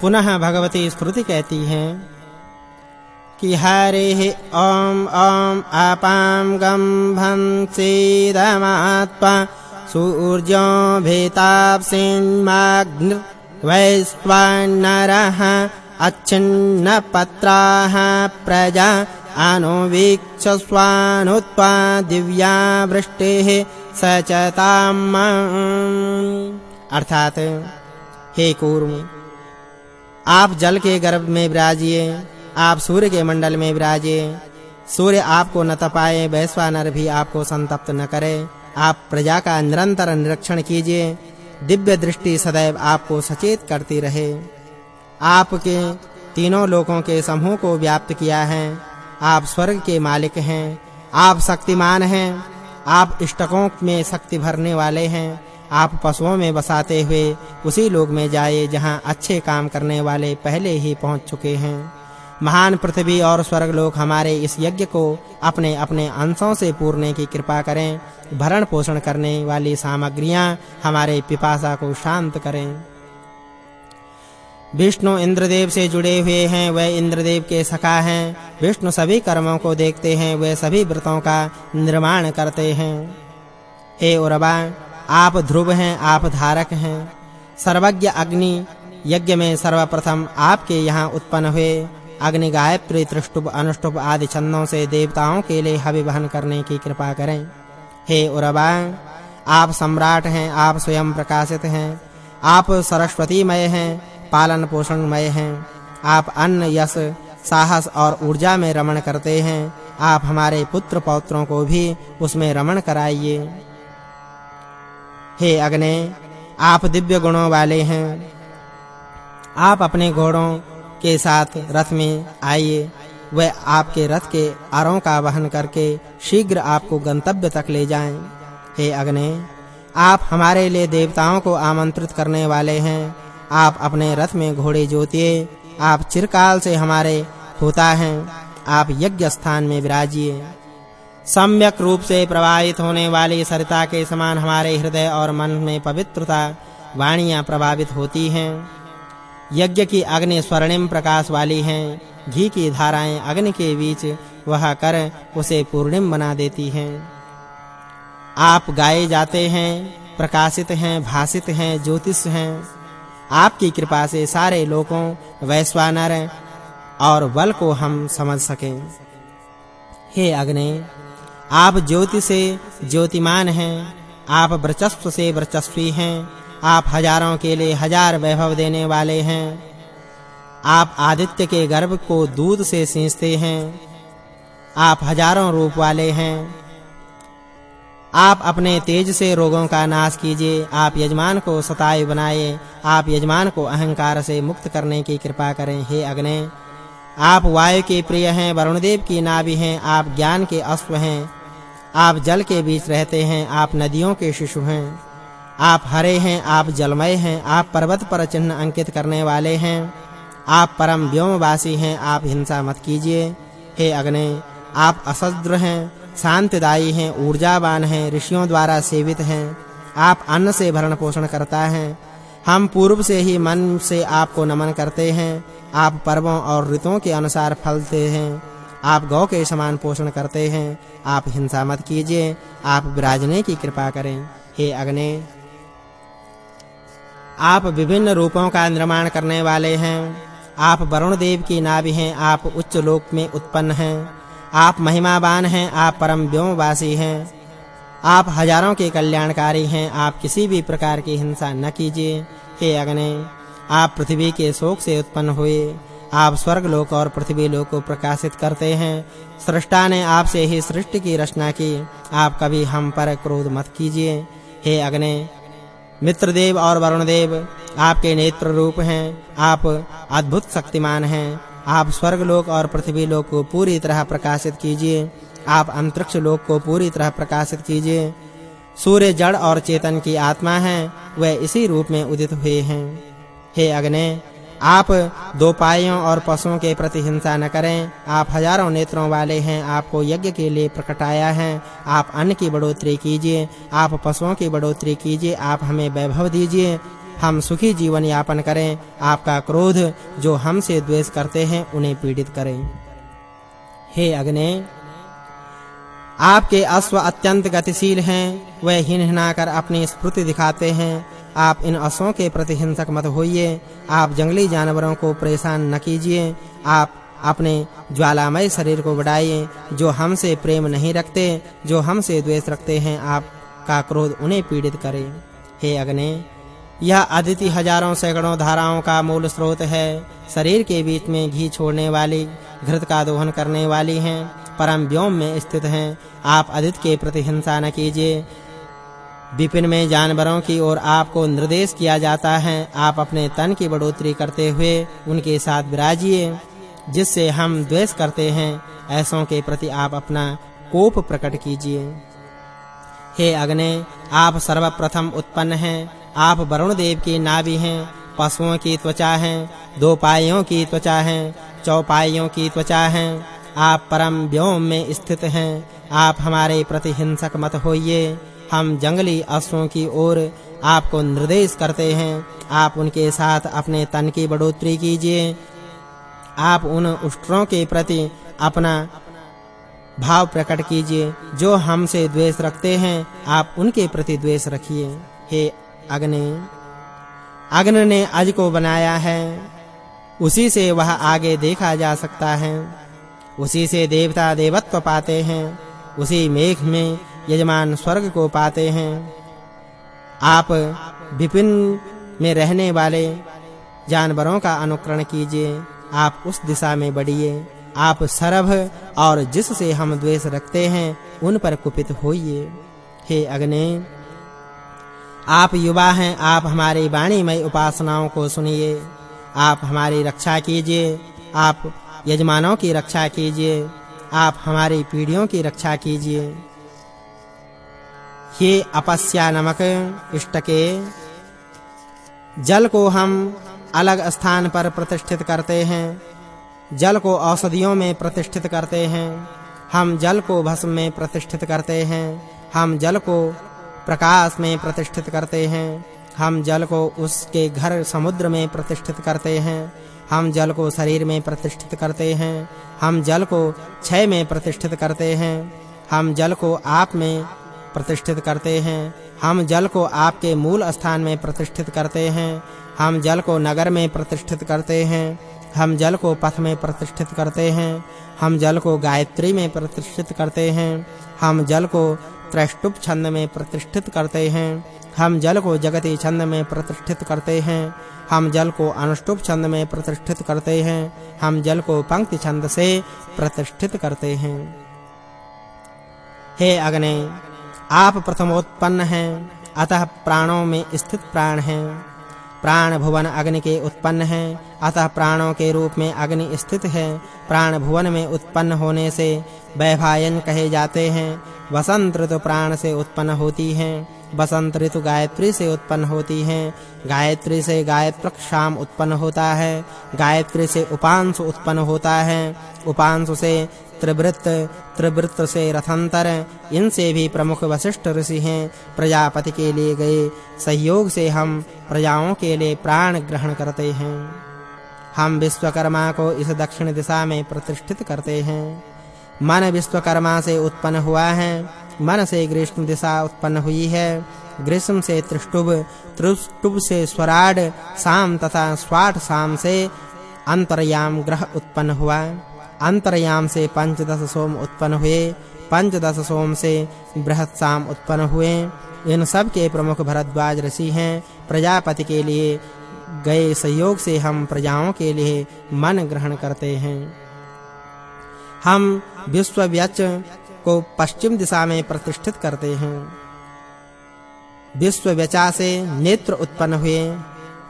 पुनः भगवती स्मृति कहती हैं कि हरे ओम ओम अपां गम भं सेदमात्मा सूर्यो भेताप्सिन्माग्निर्वैश्वानरः अच्छिन्नपत्राः प्रजा अनुवीक्षस्वानुत्वा दिव्या वृष्टिः सचताम् अर्थात हे कूर्म आप जल के गर्भ में विराजिए, आप सूर्य के मंडल में विराजिए। सूर्य आपको न तपाए, वैश्वानर भी आपको संतप्त न करे। आप प्रजा का निरंतर निरीक्षण कीजिए, दिव्य दृष्टि सदैव आपको सचेत करती रहे। आपके तीनों लोकों के समूह को व्याप्त किया है। आप स्वर्ग के मालिक हैं, आप शक्तिमान हैं, आप इष्टकों में शक्ति भरने वाले हैं। आप पशुओं में बसाते हुए उसी लोक में जाए जहाँ अच्छे काम करने वाले पहले ही पहुँच चुके हैं। महान पृथ्वी और स्वर्ग लोक हमारे इस यज्ञ को अपने अपने अंशों से पूरने की कृपा करें। भरण पोषण करने वाली सामग्रियाँ हमारे पिपासा को शांत करें। विष्णु इंद्रदेव से जुड़े हुए हैं, वह इंद्रदेव के सखा हैं। विष्णु सभी कर्मों को देखते हैं वे सभी व्रतों का निर्माण करते हैं। हे उर्वा आप ध्रुव हैं, आप धारक हैं। सर्वज्ञ अग्नि, यज्ञ में सर्वप्रथम आपके यहाँ उत्पन्न हुए। अग्नि गायत्री त्रिष्टुभ अनुष्टुभ आदि छंदों से देवताओं के लिए हवि वहन करने की कृपा करें। हे उर्वा आप सम्राट हैं, आप स्वयं प्रकाशित हैं। आप सरस्वतीमय हैं, पालन पोषणमय हैं। आप अन्न, यश, साहस और ऊर्जा में रमण करते हैं। आप हमारे पुत्र पौत्रों को भी उसमें रमण कराइए। हे अग्नि, आप दिव्य गुणों वाले हैं। आप अपने घोड़ों के साथ रथ में आइए, वह आपके रथ के आरों का वहन करके शीघ्र आपको गंतव्य तक ले जाएँ। हे अग्नि, आप हमारे लिए देवताओं को आमंत्रित करने वाले हैं। आप अपने रथ में घोड़े जोतिए, आप चिरकाल से हमारे होता हैं। आप यज्ञ स्थान में विराजिए। सम्यक रूप से प्रवाहित होने वाली सरिता के समान हमारे हृदय और मन में पवित्रता, वाणियाँ प्रभावित होती हैं। यज्ञ की अग्नि स्वर्णिम प्रकाश वाली हैं। घी की धाराएँ अग्नि के बीच वह कर उसे पूर्णिम बना देती हैं। आप गाए जाते हैं, प्रकाशित हैं भासित हैं, ज्योतिष हैं। आपकी कृपा से सारे लोगों, वैश्वानर और बल को हम समझ सकें। हे अग्नि आप ज्योति से ज्योतिमान हैं, आप वर्चस्व से वर्चस्वी हैं, आप हज़ारों के लिए हज़ार वैभव देने वाले हैं। आप आदित्य के गर्भ को दूध से सींचते हैं, आप हज़ारों रूप वाले हैं। आप अपने तेज से रोगों का नाश कीजिए, आप यजमान को सतायु बनाए, आप यजमान को अहंकार से मुक्त करने की कृपा करें, हे अग्नि। आप वायु के प्रिय हैं वरुण देव की नाभि हैं, आप ज्ञान के अश्व हैं, आप जल के बीच रहते हैं, आप नदियों के शिशु हैं, आप हरे हैं, आप जलमय हैं, आप पर्वत पर चिन्ह अंकित करने वाले हैं, आप परम व्योमवासी हैं, आप हिंसा मत कीजिए, हे अग्नि, आप असद्र हैं, शांतिदायी हैं, ऊर्जावान हैं, ऋषियों द्वारा सेवित हैं, आप अन्न से भरण पोषण करता है हम पूर्व से ही मन से आपको नमन करते हैं। आप पर्वों और ऋतुओं के अनुसार फलते हैं। आप गौ के समान पोषण करते हैं। आप हिंसा मत कीजिए। आप विराजने की कृपा करें। हे अग्नि, आप विभिन्न रूपों का निर्माण करने वाले हैं। आप वरुण देव की नाभि हैं। आप उच्च लोक में उत्पन्न हैं। आप महिमावान हैं। आप परम व्योमवासी हैं। आप हज़ारों के कल्याणकारी हैं, आप किसी भी प्रकार की हिंसा न कीजिए। हे अग्नि, आप पृथ्वी के शोक से उत्पन्न हुए। आप स्वर्ग लोक और पृथ्वी लोक को प्रकाशित करते हैं। सृष्टा ने आपसे ही सृष्टि की रचना की। आप कभी हम पर क्रोध मत कीजिए। हे अग्नि, मित्रदेव और वरुण देव आपके नेत्र रूप हैं। आप अद्भुत शक्तिमान हैं। आप स्वर्ग लोक और पृथ्वी लोक को पूरी तरह प्रकाशित कीजिए। आप अंतरिक्ष लोक को पूरी तरह प्रकाशित कीजिए। सूर्य जड़ और चेतन की आत्मा है वह इसी रूप में उदित हुए हैं। हे अग्नि, आप दो पायों और पशुओं के प्रति हिंसा न करें। आप हज़ारों नेत्रों वाले हैं, आपको यज्ञ के लिए प्रकटाया है। आप अन्न की बढ़ोतरी कीजिए, आप पशुओं की बढ़ोतरी कीजिए, आप हमें वैभव दीजिए। हम सुखी जीवन यापन करें। आपका क्रोध जो हमसे द्वेष करते हैं, उन्हें पीड़ित करें। हे अग्नि आपके अश्व अत्यंत गतिशील हैं, वे हिनहिना कर अपनी स्फूर्ति दिखाते हैं। आप इन अश्वों के प्रति हिंसक मत होइए, आप जंगली जानवरों को परेशान न कीजिए, आप अपने ज्वालामय शरीर को बढ़ाइए, जो हमसे प्रेम नहीं रखते, जो हमसे द्वेष रखते हैं आप का क्रोध उन्हें पीड़ित करे। हे अग्नि, यह अदिति हज़ारों सैकड़ों धाराओं का मूल स्रोत है। शरीर के बीच में घी छोड़ने वाली, घृत का दोहन करने वाली हैं। परम व्योम में स्थित हैं। आप अदित के प्रति हिंसा न कीजिए। विपिन में जानवरों की ओर आपको निर्देश किया जाता है। आप अपने तन की बढ़ोतरी करते हुए उनके साथ विराजिए, जिससे हम द्वेष करते हैं। ऐसों के प्रति आप अपना कोप प्रकट कीजिए। हे अग्नि, आप सर्वप्रथम उत्पन्न हैं। आप वरुण देव की नाभि हैं। पशुओं की त्वचा हैं। दो पाइयों की त्वचा हैं। चौपाइयों की त्वचा हैं। आप परम व्योम में स्थित हैं। आप हमारे प्रति हिंसक मत होइए। हम जंगली अश्वों की ओर आपको निर्देश करते हैं। आप उनके साथ अपने तन की बढ़ोतरी कीजिए। आप उन उष्ट्रों के प्रति अपना भाव प्रकट कीजिए, जो हमसे द्वेष रखते हैं। आप उनके प्रति द्वेष रखिए। हे अग्नि अग्नि ने अज को बनाया है। उसी से वह आगे देखा जा सकता है। उसी से देवता देवत्व पाते हैं। उसी मेघ में यजमान स्वर्ग को पाते हैं। आप विपिन में रहने वाले जानवरों का अनुकरण कीजिए। आप उस दिशा में बढ़िए। आप सरभ और जिससे हम द्वेष रखते हैं, उन पर कुपित होइए। हे अग्नि, आप युवा हैं, आप हमारी वाणीमय उपासनाओं को सुनिए। आप हमारी रक्षा कीजिए। आप यजमानों की रक्षा कीजिए। आप हमारी पीढ़ियों की रक्षा कीजिए। हे अपस्या नमक इष्टके, जल को हम अलग स्थान पर प्रतिष्ठित करते हैं। जल को औषधियों में प्रतिष्ठित करते हैं। हम जल को भस्म में प्रतिष्ठित करते हैं। हम जल को प्रकाश में प्रतिष्ठित करते हैं। हम जल को उसके घर समुद्र में प्रतिष्ठित करते हैं। हम जल को शरीर में प्रतिष्ठित करते हैं, हम जल को क्षय में प्रतिष्ठित करते हैं, हम जल को आप में प्रतिष्ठित करते हैं, हम जल को आपके मूल स्थान में प्रतिष्ठित करते हैं, हम जल को नगर में प्रतिष्ठित करते हैं, हम जल को पथ में प्रतिष्ठित करते हैं, हम जल को गायत्री में प्रतिष्ठित करते हैं, हम जल को त्रैष्टुप छंद में प्रतिष्ठित करते हैं। हम जल को जगती छंद में प्रतिष्ठित करते हैं। हम जल को अनुष्टुप छंद में प्रतिष्ठित करते हैं। हम जल को पंक्ति छंद से प्रतिष्ठित करते हैं। हे अग्नि, आप प्रथमोत्पन्न हैं। अतः प्राणों में स्थित प्राण हैं। प्राण भुवन अग्नि के उत्पन्न हैं। अतः प्राणों के रूप में अग्नि स्थित है। प्राण भुवन में उत्पन्न होने से वैभायन कहे जाते हैं। वसंत ऋतु प्राण से उत्पन्न होती हैं। वसंत ऋतु गायत्री से उत्पन्न होती हैं। गायत्री से गायत्र शाम उत्पन्न होता है। गायत्री से उपांशु उत्पन्न होता है। उपांशु से त्रिवृत्त त्रिवृत्त से रथंतर, इनसे भी प्रमुख वशिष्ठ ऋषि हैं, प्रजापति के लिए गए, सहयोग से हम प्रजाओं के लिए प्राण ग्रहण करते हैं। हम विश्वकर्मा को इस दक्षिण दिशा में प्रतिष्ठित करते हैं। मन विश्वकर्मा से उत्पन्न हुआ है, मन से ग्रीष्म दिशा उत्पन्न हुई है, ग्रीष्म से त्रिष्टुभ त्रिष्टुभ से स्वराड, साम तथा स्वाट साम से अंतरयाम ग्रह उत्पन्न हुआ। अंतरयाम से पंचदश सोम उत्पन्न हुए पंचदश सोम से बृहत साम उत्पन्न हुए इन सब के प्रमुख भरद्वाज ऋषि हैं। प्रजापति के लिए गए सहयोग से हम प्रजाओं के लिए मन ग्रहण करते हैं। हम विश्वव्यच को पश्चिम दिशा में प्रतिष्ठित करते हैं। विश्वव्यचा से नेत्र उत्पन्न हुए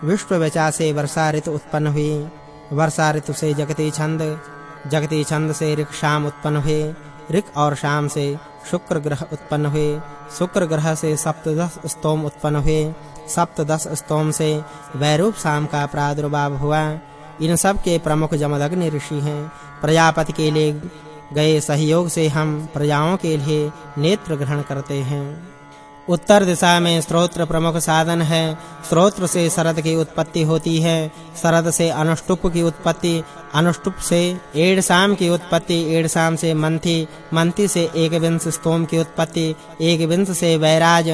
विश्वव्यचा से वर्षा ऋतु उत्पन्न हुई वर्षा ऋतु से जगती छंद जगती छंद से ऋक शाम उत्पन्न हुए, ऋक और शाम से शुक्र ग्रह उत्पन्न हुए, शुक्र ग्रह से सप्तदश स्तोम उत्पन्न हुए, सप्तदश स्तोम से वैरूप शाम का प्रादुर्भाव हुआ। इन सब के प्रमुख जमदग्नि ऋषि हैं। प्रजापति के लिए गए सहयोग से हम प्रजाओं के लिए नेत्र ग्रहण करते हैं। उत्तर दिशा में स्रोत्र प्रमुख साधन है। स्रोत्र से शरद की उत्पत्ति होती है। शरद से अनुष्टुप की उत्पत्ति, अनुष्टुप से एडसाम की उत्पत्ति एडसाम से मंथी मंथी से एक विंश स्तोम की उत्पत्ति एक विंश से वैराज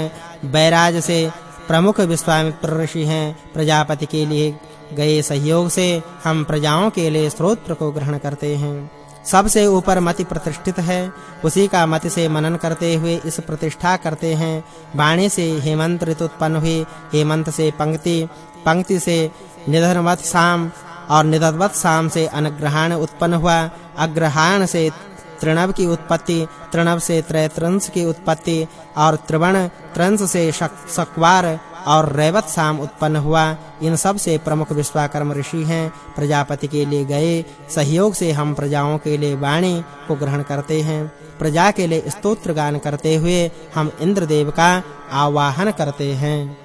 वैराज से प्रमुख विश्वामित्र ऋषि हैं। प्रजापति के लिए गए सहयोग से हम प्रजाओं के लिए स्रोत्र को ग्रहण करते हैं। सबसे ऊपर मति प्रतिष्ठित है। उसी का मति से मनन करते हुए इस प्रतिष्ठा करते हैं। वाणी से हेमंत ऋतु उत्पन्न हुई। हेमंत से पंक्ति पंक्ति से निधनवत शाम और निधनवत शाम से अनग्रहण उत्पन्न हुआ। अग्रहण से तृणव की उत्पत्ति, तृणव से त्रैत्रंश की उत्पत्ति और त्रिवण, त्रंश से शक्वार और रैवत शाम उत्पन्न हुआ। इन सबसे प्रमुख विश्वाकर्म ऋषि हैं। प्रजापति के लिए गए, सहयोग से हम प्रजाओं के लिए वाणी को ग्रहण करते हैं। प्रजा के लिए स्तोत्र गान करते हुए हम इंद्रदेव का आवाहन करते हैं।